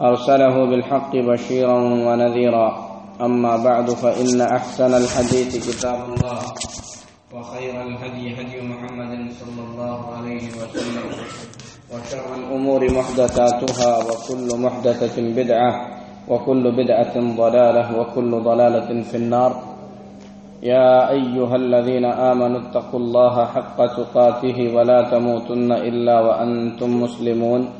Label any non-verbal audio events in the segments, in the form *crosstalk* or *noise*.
أرسله بالحق بشيرا ونذيرا. أما بعد، فإن أحسن الحديث كتاب الله، وخير الهدي هدي محمد صلى الله عليه وسلم، وشر الأمور محدثاتها، وكل محدثة بدعة، وكل بدعة ضلالة، وكل ضلالة في النار. يا أيها الذين آمنوا اتقوا الله حق تقاته، ولا تموتن إلا وأنتم مسلمون.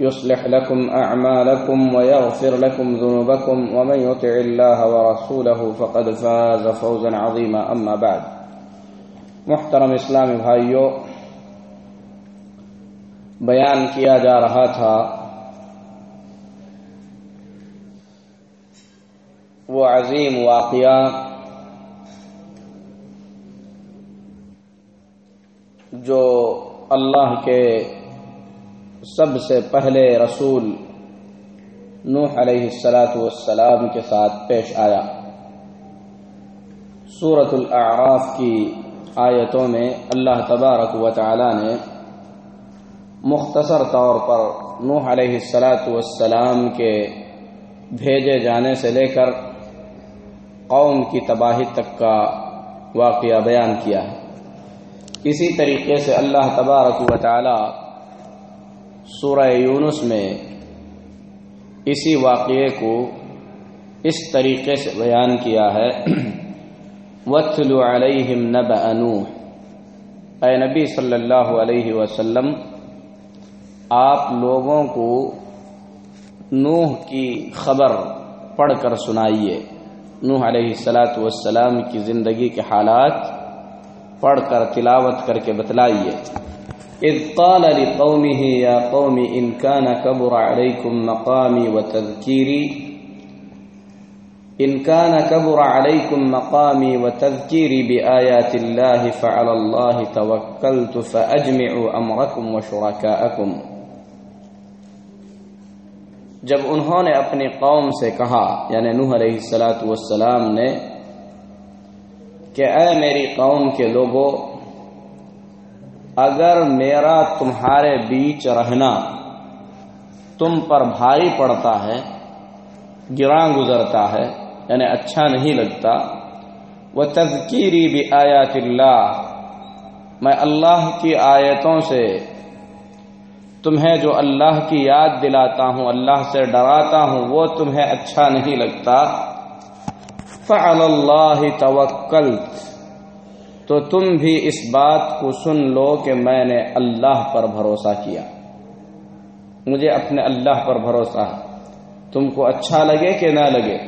يصلح لكم أعمالكم ويغفر لكم ذنوبكم ومن يطع الله ورسوله فقد فاز فوزا عظيما. أما بعد، محترم اسلامی بھائیوں بیان کیا جا رہا تھا، وہ عظیم واقعہ جو اللہ کے سب سے پہلے رسول نوح علیہ السلاۃ والسلام کے ساتھ پیش آیا۔ سورت الاعراف کی آیتوں میں اللہ تبارک و تعالی نے مختصر طور پر نوح علیہ السلاۃ والسلام کے بھیجے جانے سے لے کر قوم کی تباہی تک کا واقعہ بیان کیا ہے۔ اسی طریقے سے اللہ تبارک و تعالی سورہ یونس میں اسی واقعے کو اس طریقے سے بیان کیا ہے۔ *clears throat* وَاتْلُ عَلَيْهِمْ نَبَأَ نُوح۔ اے نبی صلی اللہ علیہ وسلم، آپ لوگوں کو نوح کی خبر پڑھ کر سنائیے۔ نوح علیہ السلاۃ والسلام کی زندگی کے حالات پڑھ کر تلاوت کر کے بتلائیے۔ اذ قال لقومه، يا قوم ان كان كبر عليكم مقامي وتذكيري ان كان كبر عليكم مقامي وتذكيري بآيات الله، فعلى الله توكلت، فأجمعوا أمركم وشركاءكم. جب انہوں نے اپنی قوم سے کہا یعنی نوح علیہ السلاۃ والسلام نے، کہ اے میری قوم کے لوگوں اگر میرا تمہارے بیچ رہنا تم پر بھاری پڑتا ہے، گراں گزرتا ہے یعنی اچھا نہیں لگتا وہ تذکیری بھی آیات اللہ میں اللہ کی آیتوں سے تمہیں جو اللہ کی یاد دلاتا ہوں، اللہ سے ڈراتا ہوں، وہ تمہیں اچھا نہیں لگتا۔ فعل اللہ توکلت تو تم بھی اس بات کو سن لو کہ میں نے اللہ پر بھروسہ کیا۔ مجھے اپنے اللہ پر بھروسہ۔ ہے تم کو اچھا لگے کہ نہ لگے؟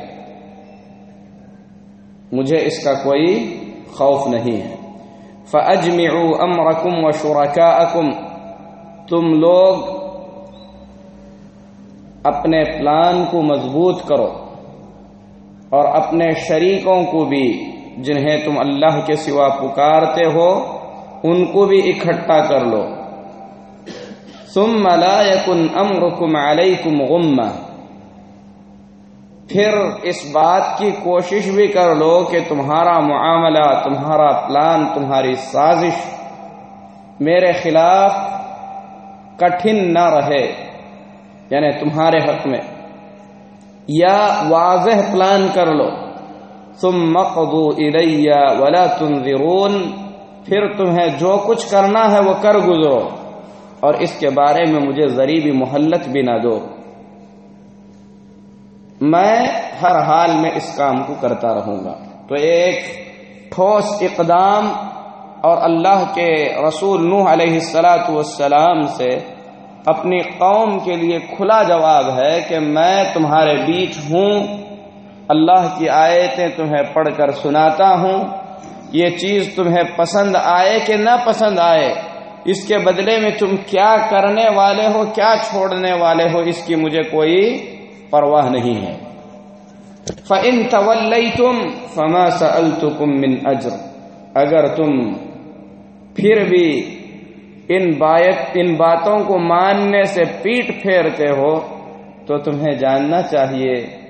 مجھے اس کا کوئی خوف نہیں ہے۔ فَأَجْمِعُوا أَمْرَكُمْ وَشُرَكَاءَكُمْ۔ تم لوگ اپنے پلان کو مضبوط کرو اور اپنے شریکوں کو بھی جنہیں تم اللہ کے سوا پکارتے ہو، ان کو بھی اکٹھا کر لو۔ ثم لا يكن امركم عليكم غمہ پھر اس بات کی کوشش بھی کر لو کہ تمہارا معاملہ، تمہارا پلان، تمہاری سازش میرے خلاف کٹھن نہ رہے یعنی تمہارے حق میں۔ یا واضح پلان کر لو۔ تم مقدو الیہ ولا تنظرون پھر تمہیں جو کچھ کرنا ہے وہ کر گزرو۔ اور اس کے بارے میں مجھے ذری بھی محلت بھی نہ دو۔ میں ہر حال میں اس کام کو کرتا رہوں گا۔ تو ایک ٹھوس اقدام اور اللہ کے رسول نوح علیہ السلاۃ والسلام سے اپنی قوم کے لیے کھلا جواب ہے کہ میں تمہارے بیچ ہوں۔ اللہ کی آیتیں تمہیں پڑھ کر سناتا ہوں۔ یہ چیز تمہیں پسند آئے کہ نہ پسند آئے؟ اس کے بدلے میں تم کیا کرنے والے ہو؟ کیا چھوڑنے والے ہو؟ اس کی مجھے کوئی پرواہ نہیں ہے۔ فَإِن تَوَلَّيْتُمْ فَمَا سَأَلْتُكُمْ مِنْ أَجْرٍ۔ اگر تم پھر بھی ان بایت، ان باتوں کو ماننے سے پیٹ پھیرتے ہو، تو تمہیں جاننا چاہیے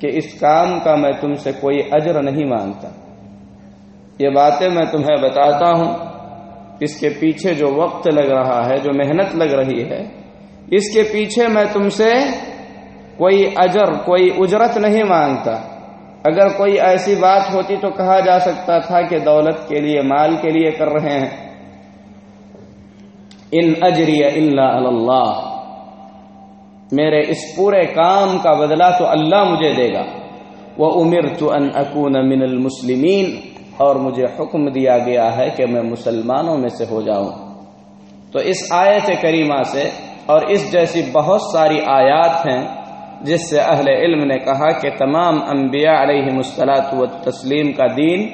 کہ اس کام کا میں تم سے کوئی اجر نہیں مانگتا۔ یہ باتیں میں تمہیں بتاتا ہوں۔ اس کے پیچھے جو وقت لگ رہا ہے، جو محنت لگ رہی ہے، اس کے پیچھے میں تم سے کوئی اجر، کوئی اجرت نہیں مانگتا۔ اگر کوئی ایسی بات ہوتی تو کہا جا سکتا تھا کہ دولت کے لیے، مال کے لیے کر رہے ہیں۔ ان اجری اللہ اللہ۔ میرے اس پورے کام کا بدلہ تو اللہ مجھے دے گا۔ وہ امر تو ان اکون من المسلمین اور مجھے حکم دیا گیا ہے کہ میں مسلمانوں میں سے ہو جاؤں۔ تو اس آیت کریمہ سے اور اس جیسی بہت ساری آیات ہیں جس سے اہل علم نے کہا کہ تمام انبیاء علیہ مسلاط و تسلیم کا دین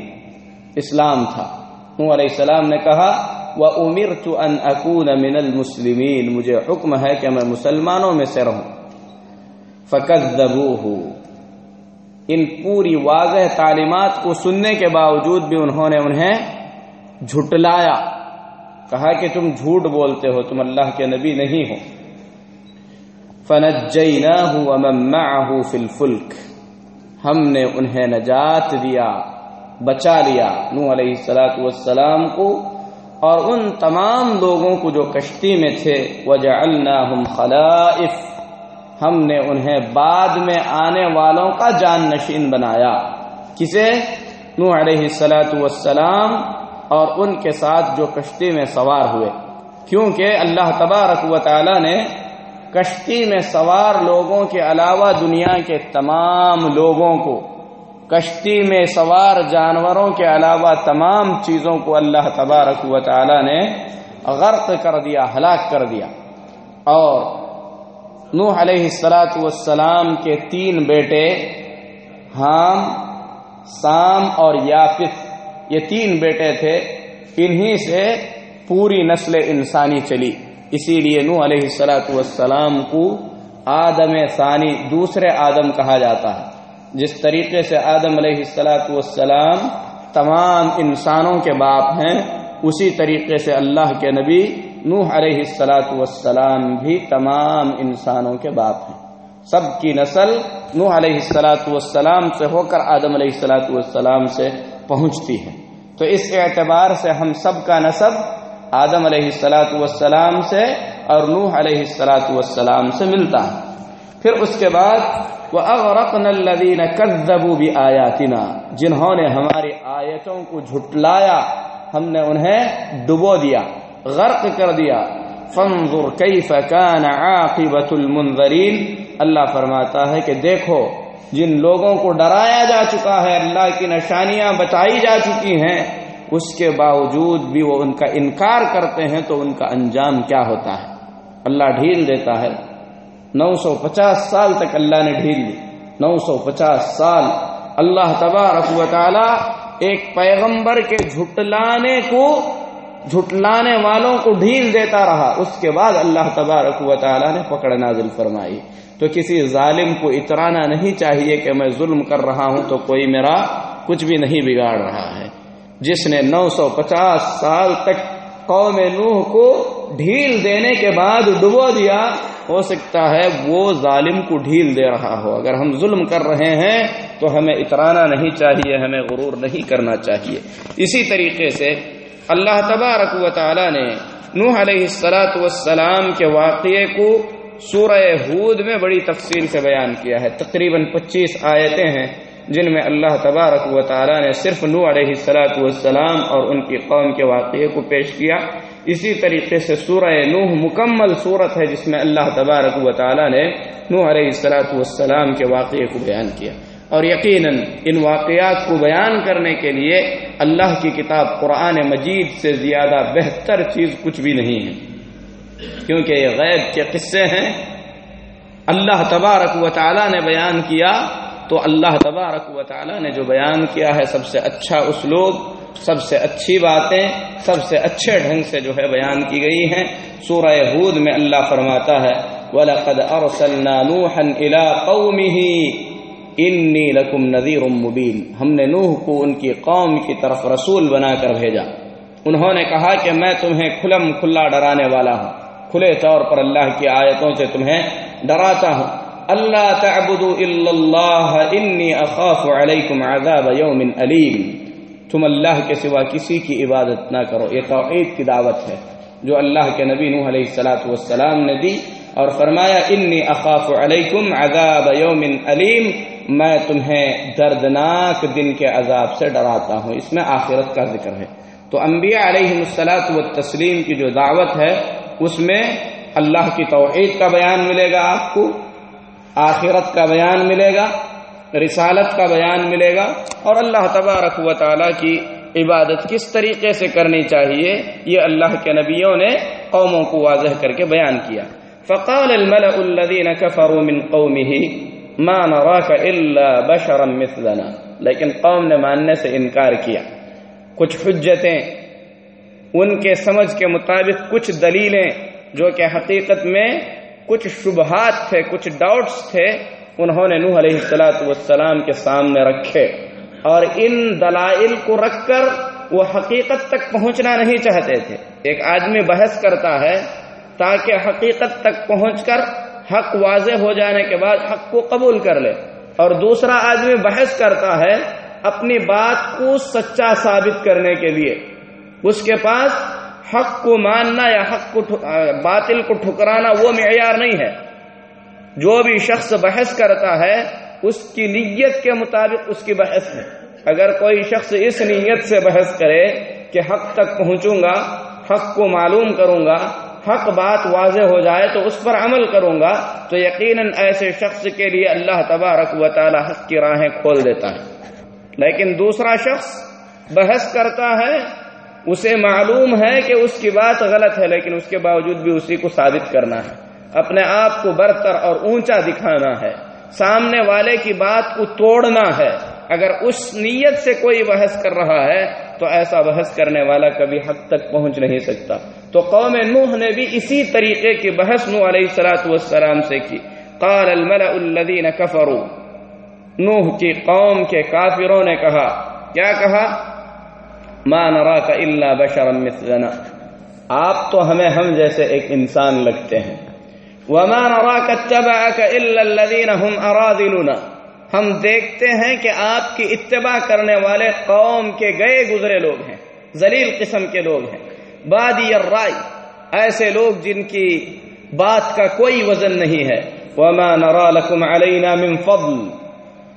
اسلام تھا۔ علیہ السلام نے کہا امیر تو ان اکون من المسلمین مجھے حکم ہے کہ میں مسلمانوں میں سے رہوں۔ فقط ان پوری واضح تعلیمات کو سننے کے باوجود بھی انہوں نے انہیں جھٹلایا۔ کہا کہ تم جھوٹ بولتے ہو، تم اللہ کے نبی نہیں ہو۔ فنجیناہ ومن معه فی الفلک ہم نے انہیں نجات دیا، بچا لیا۔ نو علیہ السلاۃ والسلام کو اور ان تمام لوگوں کو جو کشتی میں تھے وجعلناہم خلائف، ہم نے انہیں بعد میں آنے والوں کا جان نشین بنایا۔ کسے؟ نو علیہ السلاۃ والسلام اور ان کے ساتھ جو کشتی میں سوار ہوئے۔ کیونکہ اللہ تبارک و تعالی نے کشتی میں سوار لوگوں کے علاوہ دنیا کے تمام لوگوں کو کشتی میں سوار جانوروں کے علاوہ تمام چیزوں کو اللہ تبارک و تعالی نے غرق کر دیا، ہلاک کر دیا۔ اور نوح علیہ السلاۃ والسلام کے تین بیٹے، حام، سام اور یافت، یہ تین بیٹے تھے، انہی سے پوری نسل انسانی چلی۔ اسی لیے نو علیہ السلاۃ والسلام کو آدم ثانی، دوسرے آدم کہا جاتا ہے۔ جس طریقے سے آدم علیہ السلاۃ والسلام تمام انسانوں کے باپ ہیں، اسی طریقے سے اللہ کے نبی نوح علیہ السلاۃ والسلام بھی تمام انسانوں کے باپ ہیں۔ سب کی نسل نوح علیہ السلاۃ والسلام سے ہو کر آدم علیہ السلاۃ والسلام سے پہنچتی ہے۔ تو اس اعتبار سے ہم سب کا نصب آدم علیہ السلاۃ والسلام سے اور نوح علیہ السلاۃ والسلام سے ملتا ہے۔ پھر اس کے بعد وہ اغرقن الدین کدبو بھی جنہوں نے ہماری آیتوں کو جھٹلایا، ہم نے انہیں ڈبو دیا، غرق کر دیا۔ فانظر کیف کان عاقبت المنذرین اللہ فرماتا ہے کہ دیکھو، جن لوگوں کو ڈرایا جا چکا ہے، اللہ کی نشانیاں بتائی جا چکی ہیں، اس کے باوجود بھی وہ ان کا انکار کرتے ہیں تو ان کا انجام کیا ہوتا ہے؟ اللہ ڈھیل دیتا ہے۔ نو سو پچاس سال تک اللہ نے ڈھیل دی نو سو پچاس سال۔ اللہ تبارک و تعالی ایک پیغمبر کے جھٹلانے کو، جھٹلانے والوں کو ڈھیل دیتا رہا۔ اس کے بعد اللہ تبارک و تعالی نے پکڑ نازل فرمائی۔ تو کسی ظالم کو اترانا نہیں چاہیے کہ میں ظلم کر رہا ہوں تو کوئی میرا کچھ بھی نہیں بگاڑ رہا ہے۔ جس نے نو سو پچاس سال تک قوم نوح کو ڈھیل دینے کے بعد ڈبو دیا ہو سکتا ہے وہ ظالم کو ڈھیل دے رہا ہو۔ اگر ہم ظلم کر رہے ہیں تو ہمیں اترانا نہیں چاہیے، ہمیں غرور نہیں کرنا چاہیے۔ اسی طریقے سے اللہ تبارک و تعالی نے نوح علیہ السلاۃ والسلام کے واقعے کو سورہ ہود میں بڑی تفصیل سے بیان کیا ہے۔ تقریباً پچیس آیتیں ہیں جن میں اللہ تبارک و تعالی نے صرف نو علیہ السلاۃ والسلام اور ان کی قوم کے واقعے کو پیش کیا۔ اسی طریقے سے سورہ نوح مکمل صورت ہے جس میں اللہ تبارک و تعالی نے نو علیہ السلاۃ والسلام کے واقعے کو بیان کیا۔ اور یقیناً ان واقعات کو بیان کرنے کے لیے اللہ کی کتاب قرآن مجید سے زیادہ بہتر چیز کچھ بھی نہیں ہے۔ کیونکہ یہ غیب کے قصے ہیں۔ اللہ تبارک و تعالی نے بیان کیا تو اللہ تبارک و تعالی نے جو بیان کیا ہے سب سے اچھا اسلوب سب سے اچھی باتیں سب سے اچھے ڈھنگ سے جو ہے بیان کی گئی ہیں۔ سورہ ہود میں اللہ فرماتا ہے، وَلَقَدْ أَرْسَلْنَا نُوحًا إِلَىٰ قَوْمِهِ إِنِّي لَكُمْ نَذِيرٌ مُبِينٌ۔ ہم نے نوح کو ان کی قوم کی طرف رسول بنا کر بھیجا۔ انہوں نے کہا کہ میں تمہیں کھلم کھلا ڈرانے والا ہوں۔ کھلے طور پر اللہ کی آیتوں سے تمہیں ڈراتا ہوں۔ اللہ تعبدوا الا اللہ انی اخاف علیکم عذاب یوم علیم تم اللہ کے سوا کسی کی عبادت نہ کرو۔ یہ توحید کی دعوت ہے جو اللہ کے نبی نوح علیہ السلاۃ والسلام نے دی اور فرمایا انی اخاف علیکم عذاب یوم علیم میں تمہیں دردناک دن کے عذاب سے ڈراتا ہوں۔ اس میں آخرت کا ذکر ہے۔ تو انبیاء علیہ السلاۃ و تسلیم کی جو دعوت ہے، اس میں اللہ کی توحید کا بیان ملے گا آپ کو، آخرت کا بیان ملے گا۔ رسالت کا بیان ملے گا اور اللہ تبارک و تعالیٰ کی عبادت کس طریقے سے کرنی چاہیے یہ اللہ کے نبیوں نے قوموں کو واضح کر کے بیان کیا۔ فقال الملأ الذين كفروا من قومه ما نراك الا بشرا مثلنا۔ لیکن قوم نے ماننے سے انکار کیا۔ کچھ حجتیں، ان کے سمجھ کے مطابق کچھ دلیلیں جو کہ حقیقت میں کچھ شبہات تھے، کچھ ڈاؤٹس تھے انہوں نے نوح علیہ السلاۃ والسلام کے سامنے رکھے اور ان دلائل کو رکھ کر وہ حقیقت تک پہنچنا نہیں چاہتے تھے۔ ایک آدمی بحث کرتا ہے تاکہ حقیقت تک پہنچ کر حق واضح ہو جانے کے بعد حق کو قبول کر لے۔ اور دوسرا آدمی بحث کرتا ہے اپنی بات کو سچا ثابت کرنے کے لیے۔ اس کے پاس حق کو ماننا یا حق کو باطل کو ٹھکرانا وہ معیار نہیں ہے۔ جو بھی شخص بحث کرتا ہے، اس کی نیت کے مطابق اس کی بحث ہے۔ اگر کوئی شخص اس نیت سے بحث کرے کہ حق تک پہنچوں گا، حق کو معلوم کروں گا، حق بات واضح ہو جائے تو اس پر عمل کروں گا، تو یقیناً ایسے شخص کے لیے اللہ تبارک و تعالی حق کی راہیں کھول دیتا ہے۔ لیکن دوسرا شخص بحث کرتا ہے، اسے معلوم ہے کہ اس کی بات غلط ہے، لیکن اس کے باوجود بھی اسی کو ثابت کرنا ہے۔ اپنے آپ کو برتر اور اونچا دکھانا ہے۔ سامنے والے کی بات کو توڑنا ہے۔ اگر اس نیت سے کوئی بحث کر رہا ہے، تو ایسا بحث کرنے والا کبھی حق تک پہنچ نہیں سکتا۔ تو قوم نوح نے بھی اسی طریقے کی بحث نوح علیہ السلاۃ والسلام سے کی۔ قال الملأ الذين كفروا نوح کی قوم کے کافروں نے کہا۔ کیا کہا؟ ما نراك الا بشرا مثلنا۔ آپ تو ہمیں ہم جیسے ایک انسان لگتے ہیں۔ وما نراك اتبعك الا الذين هم اراذلنا ہم دیکھتے ہیں کہ آپ کی اتباع کرنے والے قوم کے گئے گزرے لوگ ہیں، ذلیل قسم کے لوگ ہیں۔ بادی الرائے ایسے لوگ جن کی بات کا کوئی وزن نہیں ہے۔ وما نرى لكم علينا من فضل۔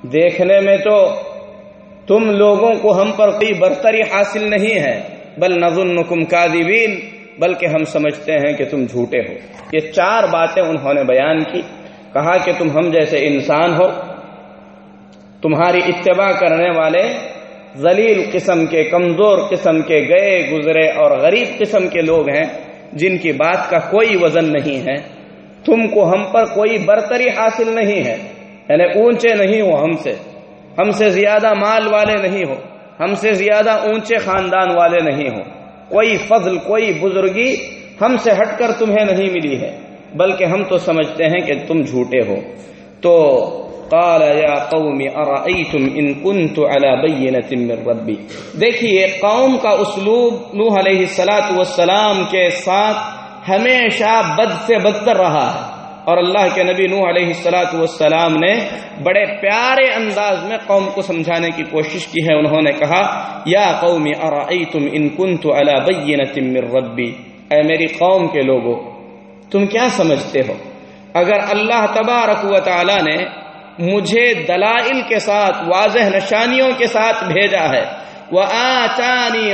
دیکھنے میں تو تم لوگوں کو ہم پر کوئی برتری حاصل نہیں ہے۔ بل نظنکم کاذبین بلکہ ہم سمجھتے ہیں کہ تم جھوٹے ہو۔ یہ چار باتیں انہوں نے بیان کی، کہا کہ تم ہم جیسے انسان ہو، تمہاری اتباع کرنے والے ذلیل قسم کے، کمزور قسم کے، گئے، گزرے اور غریب قسم کے لوگ ہیں، جن کی بات کا کوئی وزن نہیں ہے۔ تم کو ہم پر کوئی برتری حاصل نہیں ہے۔ یعنی اونچے نہیں ہو ہم سے۔ ہم سے زیادہ مال والے نہیں ہو۔ ہم سے زیادہ اونچے خاندان والے نہیں ہو۔ کوئی فضل، کوئی بزرگی ہم سے ہٹ کر تمہیں نہیں ملی ہے، بلکہ ہم تو سمجھتے ہیں کہ تم جھوٹے ہو۔ تو قال یا قوم، ارائیتم ان كنت على بینۃ من ربی۔ دیکھیے، قوم کا اسلوب نوح علیہ الصلات والسلام کے ساتھ ہمیشہ بد سے بدتر رہا ہے۔ اور اللہ کے نبی نوح علیہ السلاۃ والسلام نے بڑے پیارے انداز میں قوم کو سمجھانے کی کوشش کی ہے۔ انہوں نے کہا، یا قوم، ارائیتم ان كنت على بینۃ من ربی اے میری قوم کے لوگوں تم کیا سمجھتے ہو؟ اگر اللہ تبارک و تعالی نے مجھے دلائل کے ساتھ، واضح نشانیوں کے ساتھ بھیجا ہے وہ آچانی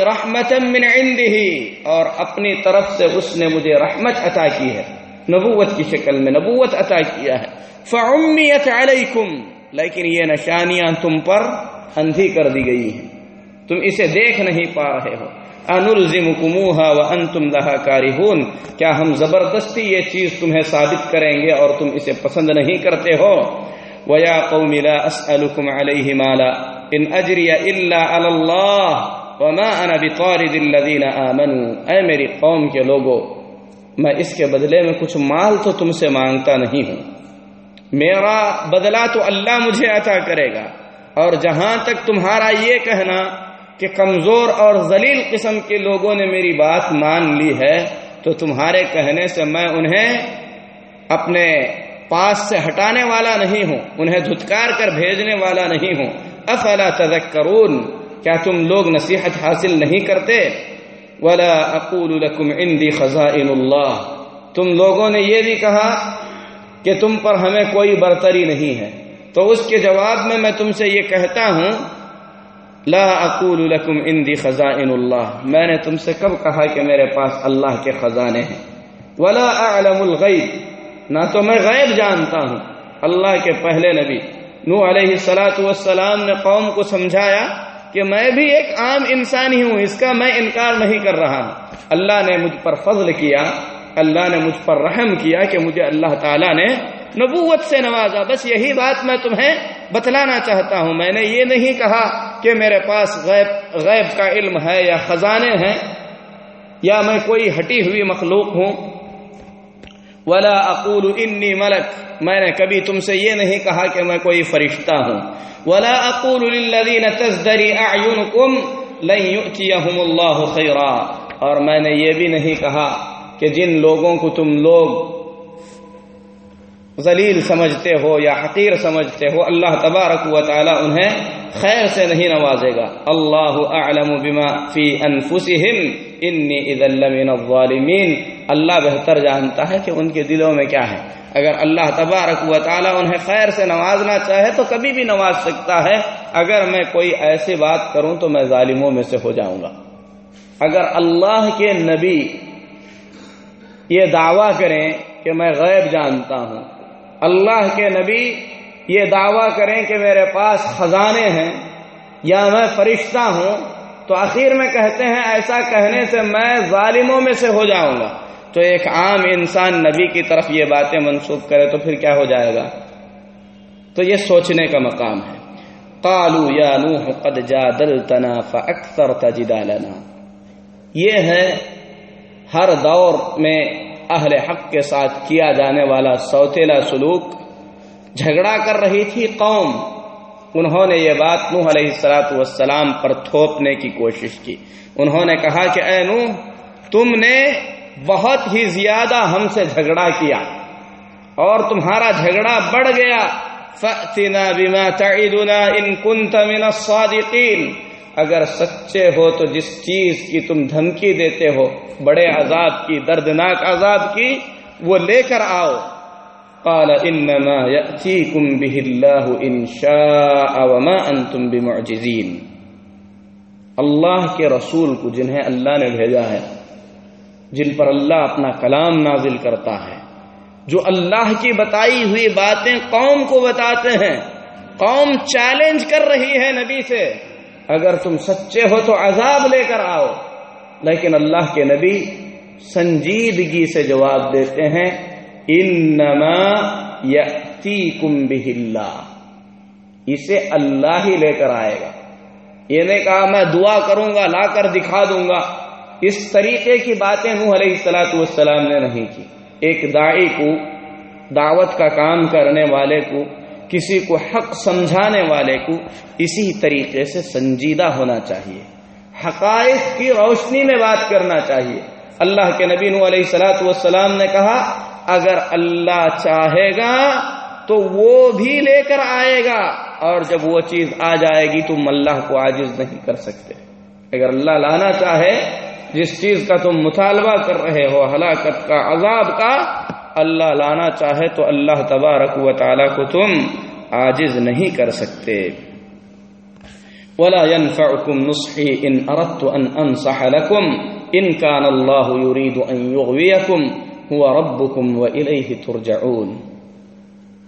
من عنده، اور اپنی طرف سے اس نے مجھے رحمت عطا کی ہے۔ نبوت کی شکل میں نبوت عطا کیا ہے۔ فعمیت علیکم، لیکن یہ نشانیاں تم پر اندھی کر دی گئی ہیں۔ تم اسے دیکھ نہیں پا رہے ہو۔ انلزمکموها وانتم لها کارہون۔ کیا ہم زبردستی یہ چیز تمہیں ثابت کریں گے اور تم اسے پسند نہیں کرتے ہو؟ وَيَا قَوْمِ لَا أَسْأَلُكُمْ عَلَيْهِ مَالًا، إِنْ أَجْرِيَ إِلَّا عَلَى اللَّهِ وَمَا أَنَا بِطَارِدِ الَّذِينَ آمَنُوا۔ اے میری قوم کے لوگوں میں اس کے بدلے میں کچھ مال تو تم سے مانگتا نہیں ہوں۔ میرا بدلہ تو اللہ مجھے عطا کرے گا۔ اور جہاں تک تمہارا یہ کہنا کہ کمزور اور ذلیل قسم کے لوگوں نے میری بات مان لی ہے، تو تمہارے کہنے سے میں انہیں اپنے پاس سے ہٹانے والا نہیں ہوں، انہیں دھتکار کر بھیجنے والا نہیں ہوں۔ افلا تذکرون، کیا تم لوگ نصیحت حاصل نہیں کرتے؟ ولا اقول لكم عندي خزائن اللہ تم لوگوں نے یہ بھی کہا کہ تم پر ہمیں کوئی برتری نہیں ہے۔ تو اس کے جواب میں میں تم سے یہ کہتا ہوں، لا اقول لكم عندي خزائن اللہ میں نے تم سے کب کہا کہ میرے پاس اللہ کے خزانے ہیں؟ ولا اعلم الغیب نہ تو میں غیب جانتا ہوں۔ اللہ کے پہلے نبی نو علیہ السلاۃ والسلام نے قوم کو سمجھایا کہ میں بھی ایک عام انسان ہی ہوں، اس کا میں انکار نہیں کر رہا۔ اللہ نے مجھ پر فضل کیا، اللہ نے مجھ پر رحم کیا کہ مجھے اللہ تعالیٰ نے نبوت سے نوازا۔ بس یہی بات میں تمہیں بتلانا چاہتا ہوں۔ میں نے یہ نہیں کہا کہ میرے پاس غیب غیب کا علم ہے یا خزانے ہیں یا میں کوئی ہٹی ہوئی مخلوق ہوں۔ ولا اقول انی ملک میں نے کبھی تم سے یہ نہیں کہا کہ میں کوئی فرشتہ ہوں۔ ولا اقول للذین تزدری اعینکم لن یؤتیہم اللہ خیرا اور میں نے یہ بھی نہیں کہا کہ جن لوگوں کو تم لوگ ذلیل سمجھتے ہو یا حقیر سمجھتے ہو، اللہ تبارک و تعالی انہیں خیر سے نہیں نوازے گا۔ اللہ اعلم بما فی انفسہم۔ انی اذا الظالمین اللہ بہتر جانتا ہے کہ ان کے دلوں میں کیا ہے۔ اگر اللہ تبارک و تعالی انہیں خیر سے نوازنا چاہے تو کبھی بھی نواز سکتا ہے۔ اگر میں کوئی ایسی بات کروں تو میں ظالموں میں سے ہو جاؤں گا۔ اگر اللہ کے نبی یہ دعویٰ کریں کہ میں غیب جانتا ہوں، اللہ کے نبی یہ دعویٰ کریں کہ میرے پاس خزانے ہیں یا میں فرشتہ ہوں تو آخر میں کہتے ہیں ایسا کہنے سے میں ظالموں میں سے ہو جاؤں گا۔ تو ایک عام انسان نبی کی طرف یہ باتیں منسوخ کرے تو پھر کیا ہو جائے گا؟ تو یہ سوچنے کا مقام ہے۔ قالو یا نوح قد جادلتنا فاکثرت جدالنا۔ یہ ہے ہر دور میں اہل حق کے ساتھ کیا جانے والا سوتیلا سلوک۔ جھگڑا کر رہی تھی قوم۔ انہوں نے یہ بات نوح علیہ السلاۃ والسلام پر تھوپنے کی کوشش کی۔ انہوں نے کہا کہ اے نوح، تم نے بہت ہی زیادہ ہم سے جھگڑا کیا اور تمہارا جھگڑا بڑھ گیا۔ فَأْتِنَا بِمَا تَعِدُنَا إِن كُنْتَ مِنَ الصَّادِقِينَ اگر سچے ہو تو جس چیز کی تم دھمکی دیتے ہو، بڑے عذاب کی، دردناک عذاب کی، وہ لے کر آؤ۔ قال انما ياتيكم به الله ان شاء وما انتم بمعجزين. اللہ کے رسول کو جنہیں اللہ نے بھیجا ہے، جن پر اللہ اپنا کلام نازل کرتا ہے، جو اللہ کی بتائی ہوئی باتیں قوم کو بتاتے ہیں، قوم چیلنج کر رہی ہے نبی سے، اگر تم سچے ہو تو عذاب لے کر آؤ۔ لیکن اللہ کے نبی سنجیدگی سے جواب دیتے ہیں انما یاتیکم بہ اللہ۔ اسے اللہ ہی لے کر آئے گا۔ یہ نے کہا، میں دعا کروں گا، لا کر دکھا دوں گا۔ اس طریقے کی باتیں نوح علیہ السلاۃ والسلام نے نہیں کی۔ ایک داعی کو، دعوت کا کام کرنے والے کو، کسی کو حق سمجھانے والے کو اسی طریقے سے سنجیدہ ہونا چاہیے۔ حقائق کی روشنی میں بات کرنا چاہیے۔ اللہ کے نبی نو علیہ سلاۃ والسلام نے کہا اگر اللہ چاہے گا تو وہ بھی لے کر آئے گا اور جب وہ چیز آ جائے گی تم اللہ کو عاجز نہیں کر سکتے۔ اگر اللہ لانا چاہے، جس چیز کا تم مطالبہ کر رہے ہو، ہلاکت کا، عذاب کا، اللہ لانا چاہے تو اللہ تبارک و تعالی کو تم عاجز نہیں کر سکتے۔ ولا ينفعكم نصحي ان اردت ان انصح لكم ان كان الله يريد ان يغويكم هو ربكم واليه ترجعون.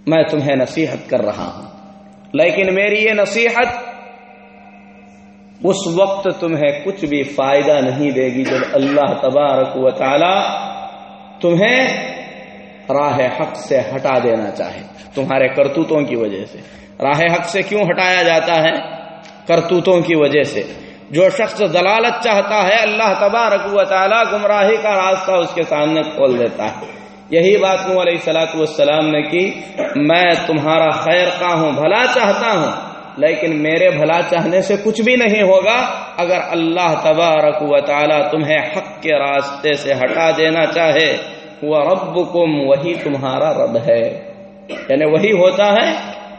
میں تمہیں نصیحت کر رہا ہوں۔ لیکن میری یہ نصیحت اس وقت تمہیں کچھ بھی فائدہ نہیں دے گی جب اللہ تبارک و تعالی تمہیں راہ حق سے ہٹا دینا چاہے۔ تمہارے کرتوتوں کی وجہ سے۔ راہ حق سے کیوں ہٹایا جاتا ہے؟ کرتوتوں کی وجہ سے۔ جو شخص ضلالت چاہتا ہے، اللہ تبارک و تعالی گمراہی کا راستہ اس کے سامنے کھول دیتا ہے۔ یہی بات نو علیہ سلاۃ والسلام نے کی، میں تمہارا خیر کا ہوں، بھلا چاہتا ہوں، لیکن میرے بھلا چاہنے سے کچھ بھی نہیں ہوگا اگر اللہ تبارک و تعالی تمہیں حق کے راستے سے ہٹا دینا چاہے۔ وہ رب وہی تمہارا رب ہے۔ یعنی وہی ہوتا ہے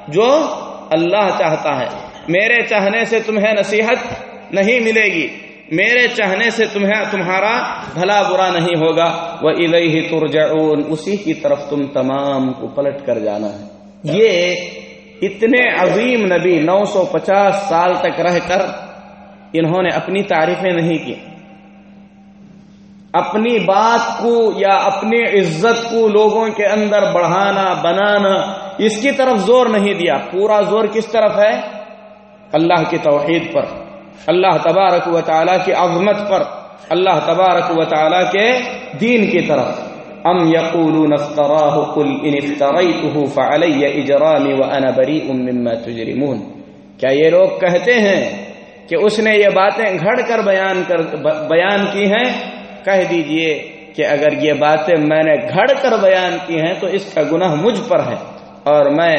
جو اللہ چاہتا ہے۔ میرے چاہنے سے تمہیں نصیحت نہیں ملے گی۔ میرے چاہنے سے تمہیں تمہارا بھلا برا نہیں ہوگا۔ وہ الہی ترجعون۔ اسی کی طرف تم تمام کو پلٹ کر جانا ہے۔ یہ اتنے عظیم نبی نو سو پچاس سال تک رہ کر انہوں نے اپنی تعریفیں نہیں کی۔ اپنی بات کو یا اپنی عزت کو لوگوں کے اندر بڑھانا، بنانا، اس کی طرف زور نہیں دیا۔ پورا زور کس طرف ہے؟ اللہ کی توحید پر۔ اللہ تبارک و تعالیٰ کی عظمت پر، اللہ تبارک و تعالیٰ کے دین کی طرف۔ ام یقولون افتراه قل ان افتریته فعلی اجرامی وانا بریء مما تجرمون۔ کیا یہ لوگ کہتے ہیں کہ اس نے یہ باتیں گھڑ کر بیان کر، بیان کی ہیں؟ کہہ دیجیے کہ اگر یہ باتیں میں نے گھڑ کر بیان کی ہیں تو اس کا گناہ مجھ پر ہے اور میں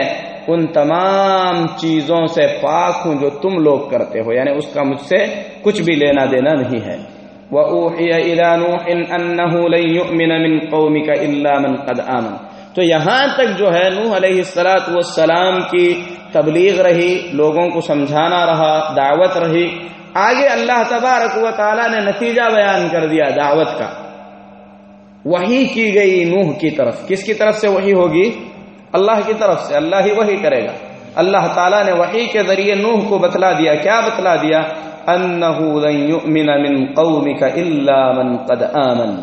ان تمام چیزوں سے پاک ہوں جو تم لوگ کرتے ہو یعنی اس کا مجھ سے کچھ بھی لینا دینا نہیں ہے۔ وَأُوحِيَ إِلَى نُوحٍ أَنَّهُ لَن يُؤْمِنَ مِن قَوْمِكَ إِلَّا مَن قَدْ آمَنَ۔ تو یہاں تک جو ہے، نوح علیہ السلاۃ والسلام کی تبلیغ رہی، لوگوں کو سمجھانا رہا، دعوت رہی۔ آگے اللہ تبارک و تعالی نے نتیجہ بیان کر دیا دعوت کا۔ وہی کی گئی نوح کی طرف۔ کس کی طرف سے وہی ہوگی؟ اللہ کی طرف سے، اللہ ہی وہی کرے گا۔ اللہ تعالیٰ نے وہی کے ذریعے نوح کو بتلا دیا۔ کیا بتلا دیا؟ لن من قومك الا من قد آمن۔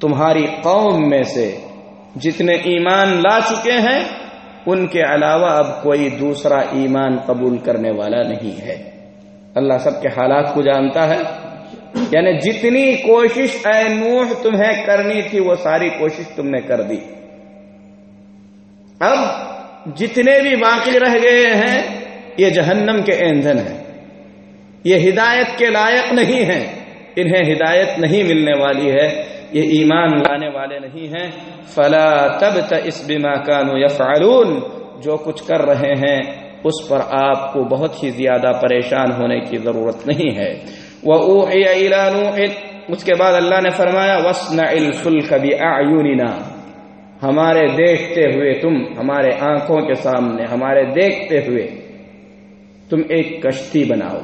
تمہاری قوم میں سے جتنے ایمان لا چکے ہیں، ان کے علاوہ اب کوئی دوسرا ایمان قبول کرنے والا نہیں ہے۔ اللہ سب کے حالات کو جانتا ہے۔ یعنی جتنی کوشش اے نوح تمہیں کرنی تھی، وہ ساری کوشش تم نے کر دی۔ اب جتنے بھی باقی رہ گئے ہیں، یہ جہنم کے ایندھن ہیں۔ یہ ہدایت کے لائق نہیں ہیں۔ انہیں ہدایت نہیں ملنے والی ہے۔ یہ ایمان لانے والے نہیں ہیں۔ فلا تب اس بما کانو یفعلون۔ جو کچھ کر رہے ہیں، اس پر آپ کو بہت ہی زیادہ پریشان ہونے کی ضرورت نہیں ہے۔ وہ او اس کے بعد اللہ نے فرمایا وسن الفل کبھی ہمارے دیکھتے ہوئے تم ہمارے آنکھوں کے سامنے، ہمارے دیکھتے ہوئے تم ایک کشتی بناؤ۔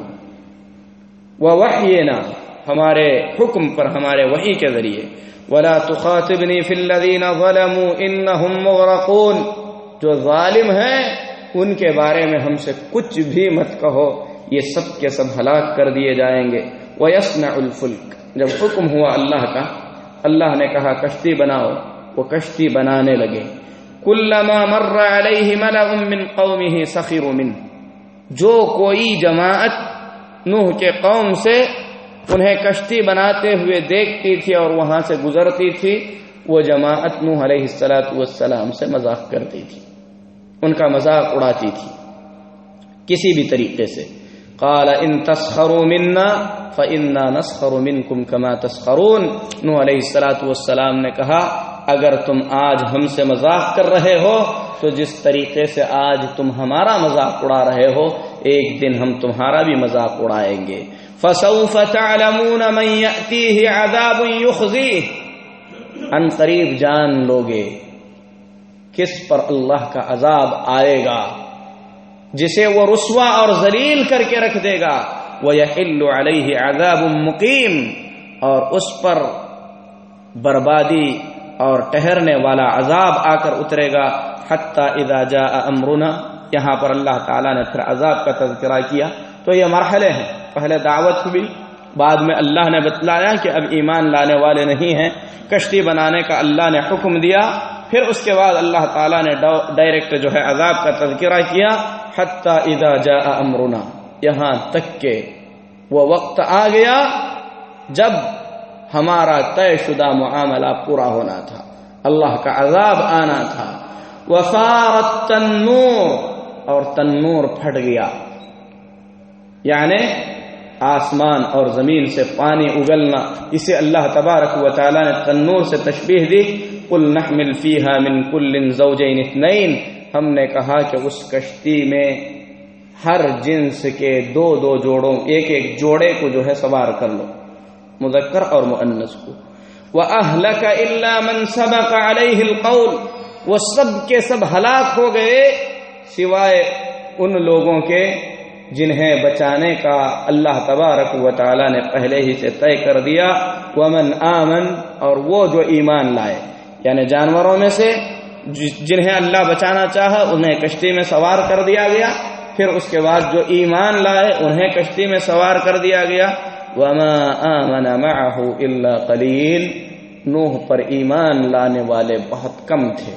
وہ وحی نا ہمارے حکم پر، ہمارے وحی کے ذریعے۔ ولا تخاطبنی فی الذین ظلموا انہم مغرقون۔ جو ظالم ہیں، ان کے بارے میں ہم سے کچھ بھی مت کہو۔ یہ سب کے سب ہلاک کر دیے جائیں گے۔ وَيَصْنَعُ الْفُلْكَ، جب حکم ہوا اللہ کا، اللہ نے کہا کشتی بناؤ۔ وہ کشتی بنانے لگے۔ کلما مر علیہ ملأ من قومه سخروا منه جو کوئی جماعت نوح کے قوم سے انہیں کشتی بناتے ہوئے دیکھتی تھی اور وہاں سے گزرتی تھی، وہ جماعت نوح علیہ السلاۃ والسلام سے مذاق کرتی تھی۔ ان کا مذاق اڑاتی تھی۔ کسی بھی طریقے سے۔ قال ان تسخروا منا فإنا نسخر منكم كما تسخرون۔ نوح علیہ السلاۃ والسلام نے کہا اگر تم آج ہم سے مذاق کر رہے ہو، تو جس طریقے سے آج تم ہمارا مذاق اڑا رہے ہو، ایک دن ہم تمہارا بھی مذاق اڑائیں گے۔ فسوف تعلمون من يأتيه عذاب يخزيه۔ ان قریب جان لوگے کس پر اللہ کا عذاب آئے گا، جسے وہ رسوا اور ذلیل کر کے رکھ دے گا۔ وہ یحل علیہ عذاب مقیم اور اس پر بربادی اور ٹہرنے والا عذاب آ کر اترے گا۔ حتیٰ اذا جاء امرنا، یہاں پر اللہ تعالیٰ نے پھر عذاب کا تذکرہ کیا۔ تو یہ مرحلے ہیں۔ پہلے دعوت ہوئی، بعد میں اللہ نے بتلایا کہ اب ایمان لانے والے نہیں ہیں۔ کشتی بنانے کا اللہ نے حکم دیا۔ پھر اس کے بعد اللہ تعالیٰ نے ڈائریکٹ جو ہے عذاب کا تذکرہ کیا۔ حتی اذا جاء امرنا، یہاں تک کہ وہ وقت آ گیا جب ہمارا طے شدہ معاملہ پورا ہونا تھا۔ اللہ کا عذاب آنا تھا۔ وفارت تنور، اور تنور پھٹ گیا۔ یعنی آسمان اور زمین سے پانی اگلنا۔ اسے اللہ تبارک و تعالی نے تنور سے تشبیح دی۔ کل نحمل فیہا من کل زوجین اثنین۔ ہم نے کہا کہ اس کشتی میں ہر جنس کے دو دو جوڑوں، ایک ایک جوڑے کو جو ہے سوار کر لو۔ مذکر اور مؤنث کو۔ وَأَهْلَكَ إِلَّا مَنْ سَبَقَ عَلَيْهِ الْقَوْلِ۔ وہ سب کے سب ہلاک ہو گئے سوائے ان لوگوں کے جنہیں بچانے کا اللہ تبارک و تعالی نے پہلے ہی سے طے کر دیا۔ ومن آمن، اور وہ جو ایمان لائے۔ یعنی جانوروں میں سے جنہیں اللہ بچانا چاہا، انہیں کشتی میں سوار کر دیا گیا۔ پھر اس کے بعد جو ایمان لائے، انہیں کشتی میں سوار کر دیا گیا۔ وما آمن معه الا قلیل نوح پر ایمان لانے والے بہت کم تھے۔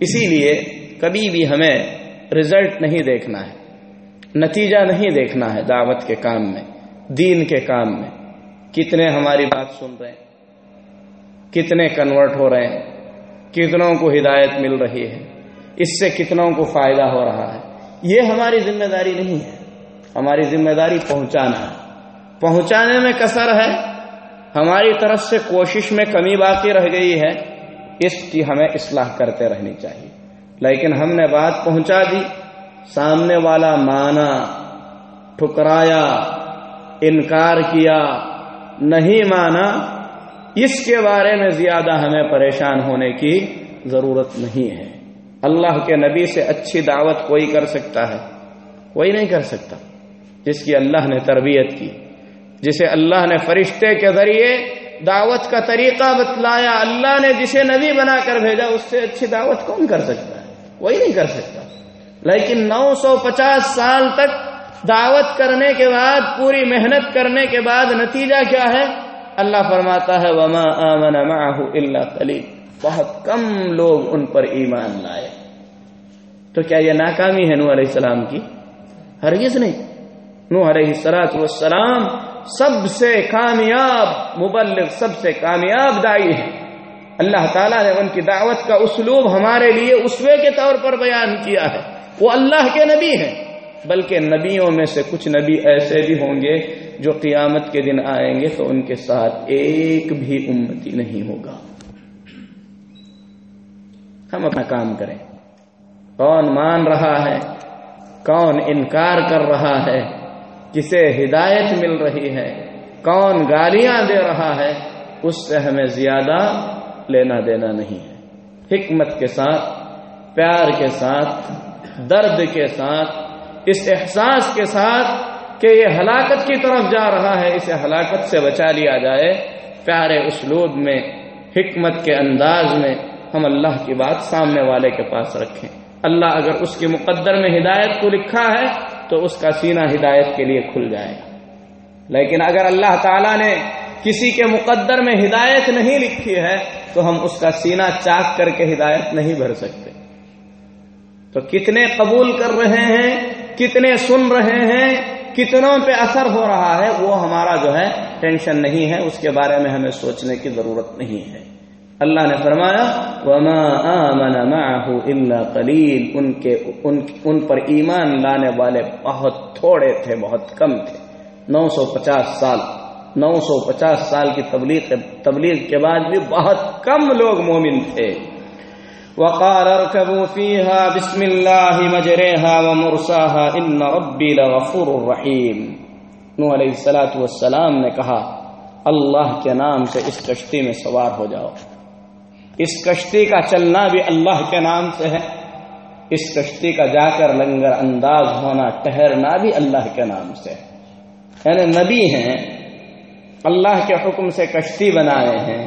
اسی لیے کبھی بھی ہمیں رزلٹ نہیں دیکھنا ہے۔ نتیجہ نہیں دیکھنا ہے دعوت کے کام میں، دین کے کام میں۔ کتنے ہماری بات سن رہے ہیں، کتنے کنورٹ ہو رہے ہیں، کتنوں کو ہدایت مل رہی ہے۔ اس سے کتنوں کو فائدہ ہو رہا ہے۔ یہ ہماری ذمہ داری نہیں ہے۔ ہماری ذمہ داری پہنچانا ہے۔ پہنچانے میں کثر ہے، ہماری طرف سے کوشش میں کمی باقی رہ گئی ہے، اس کی ہمیں اصلاح کرتے رہنی چاہیے۔ لیکن ہم نے بات پہنچا دی، سامنے والا مانا، ٹھکرایا، انکار کیا، نہیں مانا، اس کے بارے میں زیادہ ہمیں پریشان ہونے کی ضرورت نہیں ہے۔ اللہ کے نبی سے اچھی دعوت کوئی کر سکتا ہے؟ کوئی نہیں کر سکتا۔ جس کی اللہ نے تربیت کی۔ جسے اللہ نے فرشتے کے ذریعے دعوت کا طریقہ بتلایا، اللہ نے جسے نبی بنا کر بھیجا، اس سے اچھی دعوت کون کر سکتا ہے؟ وہی نہیں کر سکتا۔ لیکن نو سو پچاس سال تک دعوت کرنے کے بعد، پوری محنت کرنے کے بعد نتیجہ کیا ہے؟ اللہ فرماتا ہے، وما آمن معه الا قلیل بہت کم لوگ ان پر ایمان لائے۔ تو کیا یہ ناکامی ہے نو علیہ السلام کی؟ ہرگز نہیں۔ نو علیہ السلاط والسلام سب سے کامیاب مبلغ، سب سے کامیاب دائی ہے اللہ تعالیٰ نے ان کی دعوت کا اسلوب ہمارے لیے اسوے کے طور پر بیان کیا ہے۔ وہ اللہ کے نبی ہیں، بلکہ نبیوں میں سے کچھ نبی ایسے بھی ہوں گے جو قیامت کے دن آئیں گے تو ان کے ساتھ ایک بھی امتی نہیں ہوگا۔ ہم اپنا کام کریں۔ کون مان رہا ہے؟ کون انکار کر رہا ہے؟ کسے ہدایت مل رہی ہے، کون گالیاں دے رہا ہے، اس سے ہمیں زیادہ لینا دینا نہیں ہے۔ حکمت کے ساتھ، پیار کے ساتھ، درد کے ساتھ، اس احساس کے ساتھ کہ یہ ہلاکت کی طرف جا رہا ہے، اسے ہلاکت سے بچا لیا جائے۔ پیارے اسلوب میں، حکمت کے انداز میں ہم اللہ کی بات سامنے والے کے پاس رکھیں۔ اللہ اگر اس کے مقدر میں ہدایت کو لکھا ہے تو اس کا سینہ ہدایت کے لیے کھل جائے گا۔ لیکن اگر اللہ تعالی نے کسی کے مقدر میں ہدایت نہیں لکھی ہے، تو ہم اس کا سینہ چاک کر کے ہدایت نہیں بھر سکتے۔ تو کتنے قبول کر رہے ہیں، کتنے سن رہے ہیں، کتنوں پہ اثر ہو رہا ہے، وہ ہمارا جو ہے ٹینشن نہیں ہے۔ اس کے بارے میں ہمیں سوچنے کی ضرورت نہیں ہے۔ اللہ نے فرمایا وما آمن معه الا قلیل ان کے ان, ان پر ایمان لانے والے بہت تھوڑے تھے بہت کم تھے۔ نو سو پچاس سال نو سو پچاس سال کی تبلیغ تبلیغ کے بعد بھی بہت کم لوگ مومن تھے۔ وقال اركبوا فيها بسم الله مجريها ومرساها ان ربي لغفور رحيم۔ نو علیہ الصلوۃ والسلام نے کہا اللہ کے نام سے اس کشتی میں سوار ہو جاؤ۔ اس کشتی کا چلنا بھی اللہ کے نام سے ہے۔ اس کشتی کا جا کر لنگر انداز ہونا ٹہرنا بھی اللہ کے نام سے ہے۔ یعنی نبی ہیں، اللہ کے حکم سے کشتی بنائے ہیں۔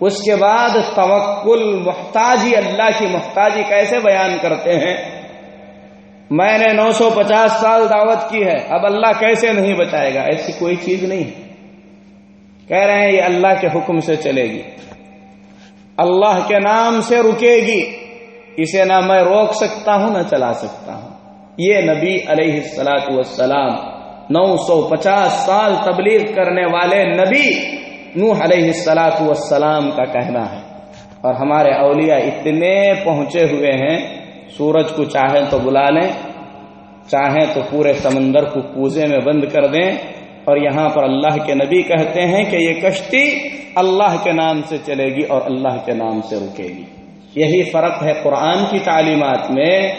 اس کے بعد توکل، محتاجی، اللہ کی محتاجی کیسے بیان کرتے ہیں؟ میں نے نو سو پچاس سال دعوت کی ہے، اب اللہ کیسے نہیں بچائے گا؟ ایسی کوئی چیز نہیں۔ کہہ رہے ہیں، یہ اللہ کے حکم سے چلے گی۔ اللہ کے نام سے رکے گی، اسے نہ میں روک سکتا ہوں، نہ چلا سکتا ہوں۔ یہ نبی علیہ السلاۃ والسلام نو سو پچاس سال تبلیغ کرنے والے نبی نوح علیہ السلاۃ والسلام کا کہنا ہے۔ اور ہمارے اولیاء اتنے پہنچے ہوئے ہیں، سورج کو چاہیں تو بلا لیں، چاہیں تو پورے سمندر کو پوزے میں بند کر دیں۔ اور یہاں پر اللہ کے نبی کہتے ہیں کہ یہ کشتی اللہ کے نام سے چلے گی اور اللہ کے نام سے رکے گی۔ یہی فرق ہے قرآن کی تعلیمات میں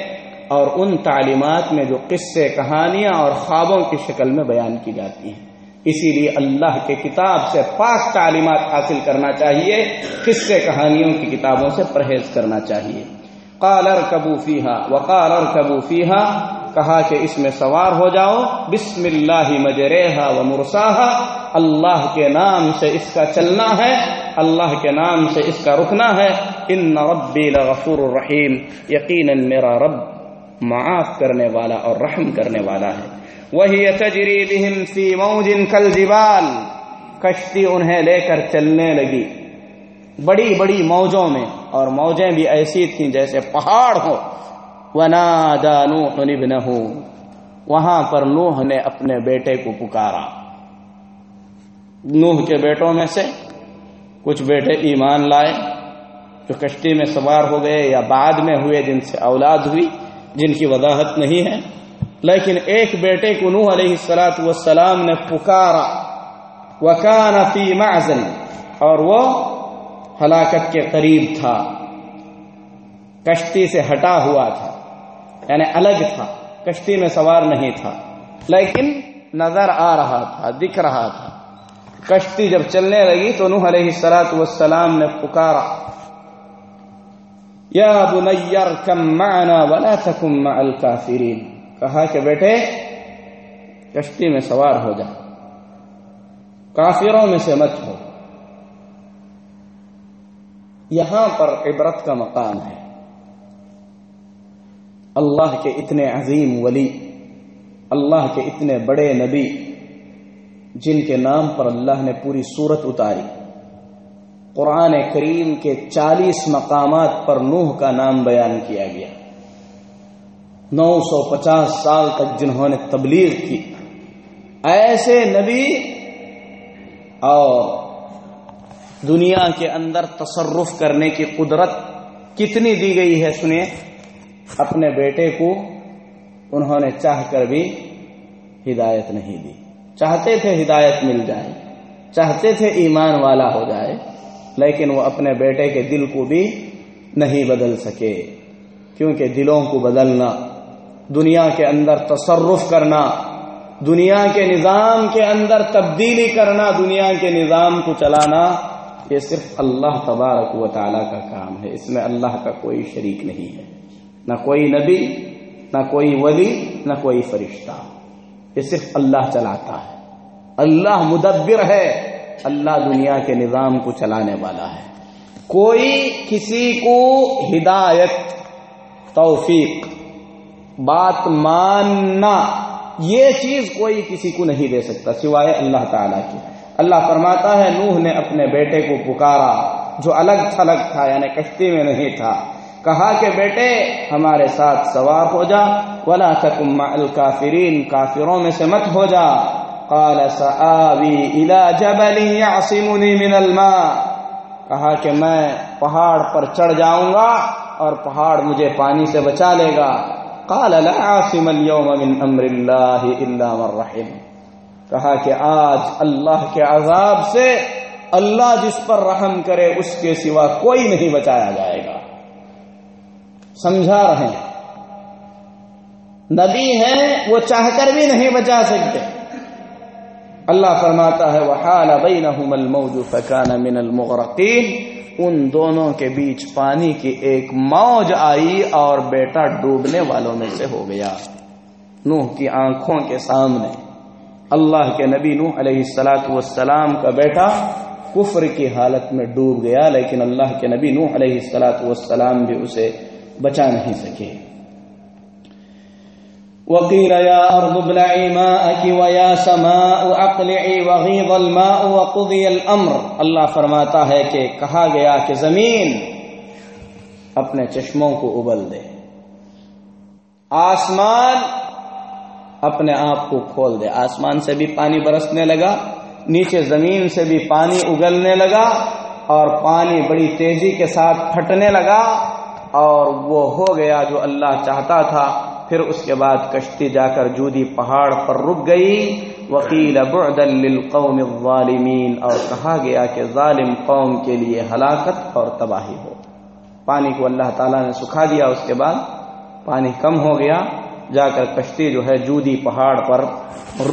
اور ان تعلیمات میں جو قصے، کہانیاں اور خوابوں کی شکل میں بیان کی جاتی ہیں۔ اسی لیے اللہ کے کتاب سے پاک تعلیمات حاصل کرنا چاہیے، قصے، کہانیوں کی کتابوں سے پرہیز کرنا چاہیے۔ قالر کبو فیحا وقالر کبو فیحا کہا کہ اس میں سوار ہو جاؤ۔ بسم اللہ مجرحا و مرساہا۔ اللہ کے نام سے اس کا چلنا ہے۔ اللہ کے نام سے اس کا رکنا ہے۔ ان ربی لغفور الرحیم یقیناً میرا رب معاف کرنے والا اور رحم کرنے والا ہے۔ وہی تجری بہم فی موج کل جبال۔ کشتی انہیں لے کر چلنے لگی۔ بڑی بڑی موجوں میں اور موجیں بھی ایسی تھیں جیسے پہاڑ ہو ونادا نوح ابنہ وہاں پر نوح نے اپنے بیٹے کو پکارا۔ نوح کے بیٹوں میں سے کچھ بیٹے ایمان لائے، جو کشتی میں سوار ہو گئے یا بعد میں ہوئے جن سے اولاد ہوئی، جن کی وضاحت نہیں ہے۔ لیکن ایک بیٹے کو نوح علیہ السلاۃ والسلام نے پکارا۔ وکان فی معزل، اور وہ ہلاکت کے قریب تھا۔ کشتی سے ہٹا ہوا تھا۔ یعنی الگ تھا، کشتی میں سوار نہیں تھا۔ لیکن نظر آ رہا تھا، دکھ رہا تھا۔ کشتی جب چلنے لگی تو نوح علیہ السلاۃ والسلام نے پکارا۔ یا بنیر کم معنا ولا تکم مع الکافرین۔ کہا کہ بیٹے، کشتی میں سوار ہو جا۔ کافروں میں سے مت ہو۔ یہاں پر عبرت کا مقام ہے۔ اللہ کے اتنے عظیم ولی، اللہ کے اتنے بڑے نبی، جن کے نام پر اللہ نے پوری صورت اتاری۔ قرآن کریم کے چالیس مقامات پر نوح کا نام بیان کیا گیا۔ نو سو پچاس سال تک جنہوں نے تبلیغ کی۔ ایسے نبی اور دنیا کے اندر تصرف کرنے کی قدرت کتنی دی گئی ہے سنیے اپنے بیٹے کو انہوں نے چاہ کر بھی ہدایت نہیں دی۔ چاہتے تھے ہدایت مل جائے، چاہتے تھے ایمان والا ہو جائے، لیکن وہ اپنے بیٹے کے دل کو بھی نہیں بدل سکے۔ کیونکہ دلوں کو بدلنا، دنیا کے اندر تصرف کرنا، دنیا کے نظام کے اندر تبدیلی کرنا، دنیا کے نظام کو چلانا، یہ صرف اللہ تبارک و تعالی کا کام ہے۔ اس میں اللہ کا کوئی شریک نہیں ہے۔ نہ کوئی نبی، نہ کوئی ولی، نہ کوئی فرشتہ۔ یہ صرف اللہ چلاتا ہے۔ اللہ مدبر ہے۔ اللہ دنیا کے نظام کو چلانے والا ہے۔ کوئی کسی کو ہدایت، توفیق، بات ماننا، یہ چیز کوئی کسی کو نہیں دے سکتا سوائے اللہ تعالیٰ کی۔ اللہ فرماتا ہے، نوح نے اپنے بیٹے کو پکارا، جو الگ تھلگ تھا یعنی کشتی میں نہیں تھا۔ کہا کہ بیٹے، ہمارے ساتھ سوار ہو جا، ولا تکم مع الکافرین، کافروں میں سے مت ہو جا۔ قال، سآوی الى جبل يعصمني من الماء۔ کہا کہ میں پہاڑ پر چڑھ جاؤں گا اور پہاڑ مجھے پانی سے بچا لے گا۔ قال، لا عاصم اليوم من امر الله الا من رحم۔ کہا کہ آج اللہ کے عذاب سے اللہ جس پر رحم کرے، اس کے سوا کوئی نہیں بچایا جائے گا۔ سمجھا رہے ہیں۔ نبی ہیں، وہ چاہ کر بھی نہیں بچا سکتے۔ اللہ فرماتا ہے، وحال بینہم الموج فکان من المغرقین ان دونوں کے بیچ پانی کی ایک موج آئی اور بیٹا ڈوبنے والوں میں سے ہو گیا۔ نوح کی آنکھوں کے سامنے۔ اللہ کے نبی نوح علیہ السلاۃ والسلام کا بیٹا کفر کی حالت میں ڈوب گیا، لیکن اللہ کے نبی نوح علیہ السلاۃ والسلام بھی اسے بچا نہیں سکے۔ وقيل يا أرض ابلعي ماءك ويا سماء أقلعي وغيض الماء وقضي الأمر اللہ فرماتا ہے کہ کہا گیا کہ زمین اپنے چشموں کو ابل دے۔ آسمان اپنے آپ کو کھول دے۔ آسمان سے بھی پانی برسنے لگا، نیچے زمین سے بھی پانی اگلنے لگا اور پانی بڑی تیزی کے ساتھ پھٹنے لگا۔ اور وہ ہو گیا جو اللہ چاہتا تھا۔ پھر اس کے بعد کشتی جا کر جودی پہاڑ پر رک گئی۔ وکیل للقوم الظالمین اور کہا گیا کہ ظالم قوم کے لیے ہلاکت اور تباہی ہو۔ پانی کو اللہ تعالیٰ نے سکھا دیا۔ اس کے بعد پانی کم ہو گیا۔ جا کر کشتی جو ہے جودی پہاڑ پر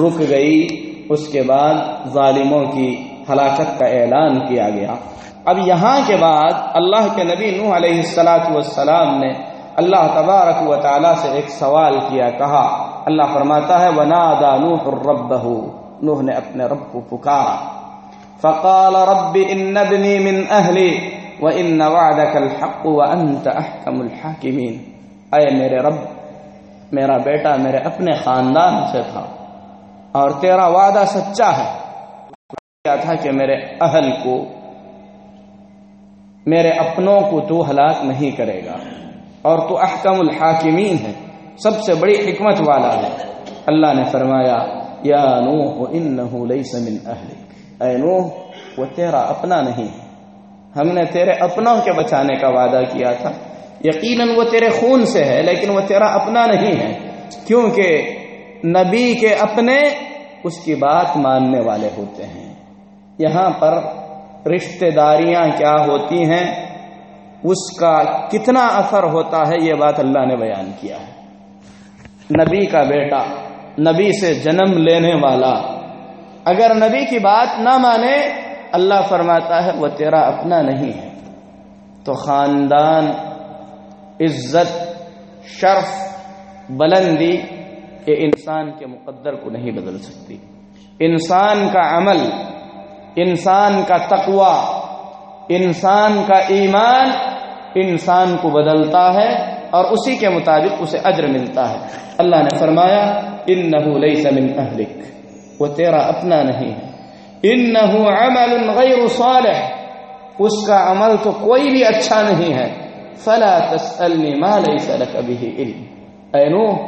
رک گئی۔ اس کے بعد ظالموں کی ہلاکت کا اعلان کیا گیا۔ اب یہاں کے بعد اللہ کے نبی نوح علیہ السلاۃ والسلام نے اللہ تبارک و تعالی سے ایک سوال کیا، کہا، اللہ فرماتا ہے ونادا نوح ربه، نوح نے اپنے رب کو پکارا۔ فقال رب ان ابني من اهلي وان وعدك الحق وانت احكم الحاكمين۔ اے میرے رب، میرا بیٹا میرے اپنے خاندان سے تھا اور تیرا وعدہ سچا ہے۔ کیا تھا کہ میرے اہل کو میرے اپنوں کو تو ہلاک نہیں کرے گا۔ اور تو احکم الحاکمین ہے سب سے بڑی حکمت والا ہے۔ اللہ نے فرمایا، یا نوح، انہو لیس من اہلک۔ اے نوح، وہ تیرا اپنا نہیں ہے۔ ہم نے تیرے اپنوں کے بچانے کا وعدہ کیا تھا۔ یقیناً وہ تیرے خون سے ہے، لیکن وہ تیرا اپنا نہیں ہے۔ کیونکہ نبی کے اپنے اس کی بات ماننے والے ہوتے ہیں۔ یہاں پر رشتہ داریاں کیا ہوتی ہیں، اس کا کتنا اثر ہوتا ہے، یہ بات اللہ نے بیان کیا ہے۔ نبی کا بیٹا، نبی سے جنم لینے والا، اگر نبی کی بات نہ مانے، اللہ فرماتا ہے، وہ تیرا اپنا نہیں ہے۔ تو خاندان، عزت، شرف، بلندی یہ انسان کے مقدر کو نہیں بدل سکتی۔ انسان کا عمل انسان کا تقوی، انسان کا ایمان انسان کو بدلتا ہے اور اسی کے مطابق اسے اجر ملتا ہے۔ اللہ نے فرمایا، انہو لیس من اہلک۔ وہ تیرا اپنا نہیں۔ ہے انہو عمل غیر صالح۔ اس کا عمل تو کوئی بھی اچھا نہیں ہے۔ فلا تسألنی ما لیس لک به علم۔ اے نوح،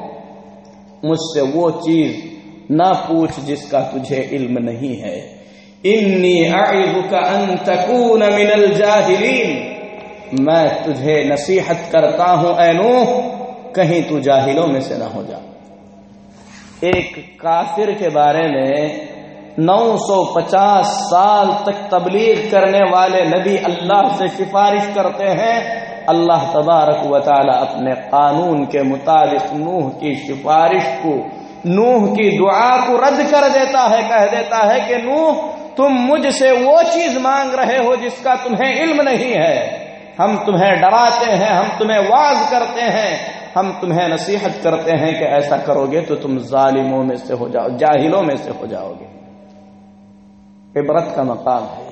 مجھ سے وہ چیز نہ پوچھ جس کا تجھے علم نہیں ہے۔ انی اعظک ان تکون من الجاہلین میں تجھے نصیحت کرتا ہوں اے نوح، کہیں تو جاہلوں میں سے نہ ہو جا. ایک کافر کے بارے میں نو سو پچاس سال تک تبلیغ کرنے والے نبی اللہ سے سفارش کرتے ہیں، اللہ تبارک و تعالی اپنے قانون کے مطابق نوح کی سفارش کو، نوح کی دعا کو رد کر دیتا ہے، کہہ دیتا ہے کہ نوح تم مجھ سے وہ چیز مانگ رہے ہو جس کا تمہیں علم نہیں ہے۔ ہم تمہیں ڈراتے ہیں، ہم تمہیں واز کرتے ہیں، ہم تمہیں نصیحت کرتے ہیں کہ ایسا کرو گے تو تم ظالموں میں سے ہو جاؤ، جاہلوں میں سے ہو جاؤ گے عبرت کا مقام ہے۔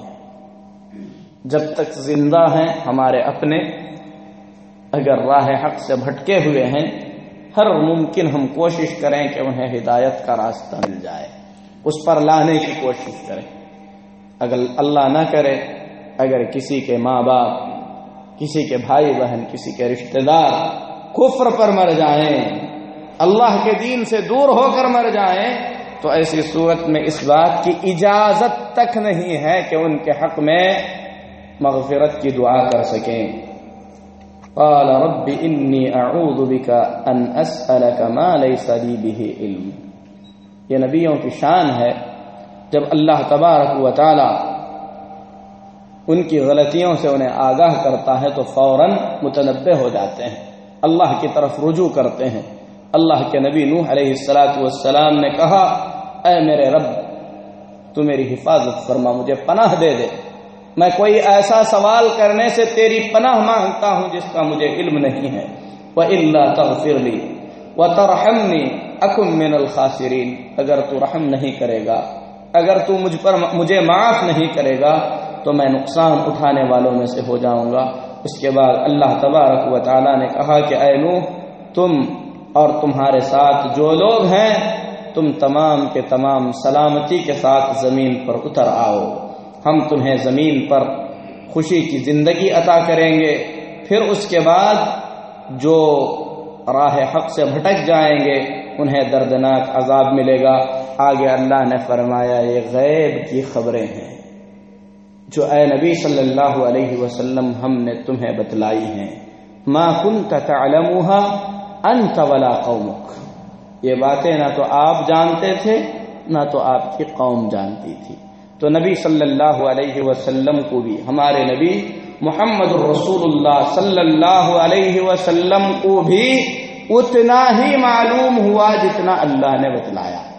جب تک زندہ ہیں ہمارے اپنے، اگر راہ حق سے بھٹکے ہوئے ہیں، ہر ممکن ہم کوشش کریں کہ انہیں ہدایت کا راستہ مل جائے۔ اس پر لانے کی کوشش کریں۔ اگر اللہ نہ کرے، اگر کسی کے ماں باپ، کسی کے بھائی بہن، کسی کے رشتہ دار کفر پر مر جائیں، اللہ کے دین سے دور ہو کر مر جائیں، تو ایسی صورت میں اس بات کی اجازت تک نہیں ہے کہ ان کے حق میں مغفرت کی دعا کر سکیں۔ قال رب انی اعوذ بك ان اسالك ما ليس لي به علم۔ یہ نبیوں کی شان ہے جب اللہ تبارک و تعالی ان کی غلطیوں سے انہیں آگاہ کرتا ہے تو فوراً متنبع ہو جاتے ہیں۔ اللہ کی طرف رجوع کرتے ہیں۔ اللہ کے نبی نوح علیہ السلاۃ والسلام نے کہا، اے میرے رب، تو میری حفاظت فرما، مجھے پناہ دے دے۔ میں کوئی ایسا سوال کرنے سے تیری پناہ مانگتا ہوں جس کا مجھے علم نہیں ہے۔ وہ اللہ تغفر لی وہ ترحمنی اکم من الخاسرین اگر تو رحم نہیں کرے گا اگر تو مجھ پر مجھے معاف نہیں کرے گا، تو میں نقصان اٹھانے والوں میں سے ہو جاؤں گا۔ اس کے بعد اللہ تبارک و تعالی نے کہا کہ اے نوح، تم اور تمہارے ساتھ جو لوگ ہیں، تم تمام کے تمام سلامتی کے ساتھ زمین پر اتر آؤ۔ ہم تمہیں زمین پر خوشی کی زندگی عطا کریں گے۔ پھر اس کے بعد جو راہ حق سے بھٹک جائیں گے، انہیں دردناک عذاب ملے گا۔ آگے اللہ نے فرمایا، یہ غیب کی خبریں ہیں جو اے نبی صلی اللہ علیہ وسلم ہم نے تمہیں بتلائی ہیں۔ ما كنت تعلمها انت ولا قومك۔ یہ باتیں نہ تو آپ جانتے تھے، نہ تو آپ کی قوم جانتی تھی۔ تو نبی صلی اللہ علیہ وسلم کو بھی، ہمارے نبی محمد الرسول اللہ صلی اللہ علیہ وسلم کو بھی اتنا ہی معلوم ہوا جتنا اللہ نے بتلایا۔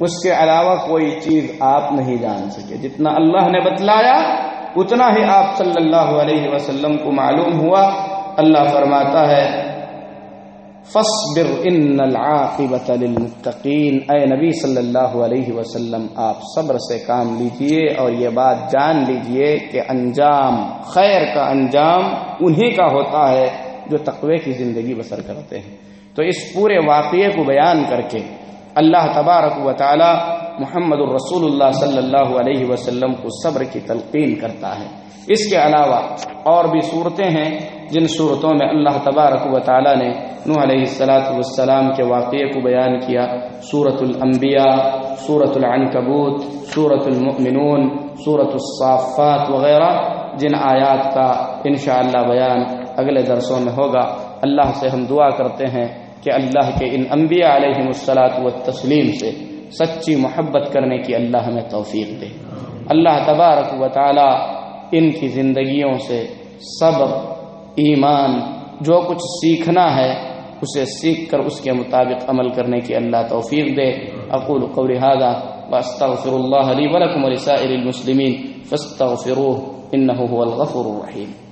اس کے علاوہ کوئی چیز آپ نہیں جان سکے۔ جتنا اللہ نے بتلایا، اتنا ہی آپ صلی اللہ علیہ وسلم کو معلوم ہوا۔ اللہ فرماتا ہے فصبر ان العاقبت للمتقین۔ اے نبی صلی اللہ علیہ وسلم، آپ صبر سے کام لیجیے اور یہ بات جان لیجیے کہ انجام، خیر کا انجام انہی کا ہوتا ہے جو تقوی کی زندگی بسر کرتے ہیں۔ تو اس پورے واقعے کو بیان کر کے اللہ تبارک و تعالی محمد الرسول اللہ صلی اللہ علیہ وسلم کو صبر کی تلقین کرتا ہے۔ اس کے علاوہ اور بھی صورتیں ہیں جن صورتوں میں اللہ تبارک و تعالی نے نوح علیہ السلاۃ والسلام کے واقعے کو بیان کیا۔ صورت الانبیاء صورت العنکبوت صورت المؤمنون صورت الصافات وغیرہ، جن آیات کا انشاءاللہ بیان اگلے درسوں میں ہوگا۔ اللہ سے ہم دعا کرتے ہیں۔ کہ اللہ کے ان انبیاء علیہ السلاۃ و تسلیم سے سچی محبت کرنے کی اللہ ہمیں توفیق دے۔ اللہ تبارک و تعالی ان کی زندگیوں سے صبر، ایمان، جو کچھ سیکھنا ہے، اسے سیکھ کر اس کے مطابق عمل کرنے کی اللہ توفیق دے۔ اقول قول هذا واستغفر الله لي ولكم ولسائر المسلمين فاستغفروه انه هو الغفور الرحيم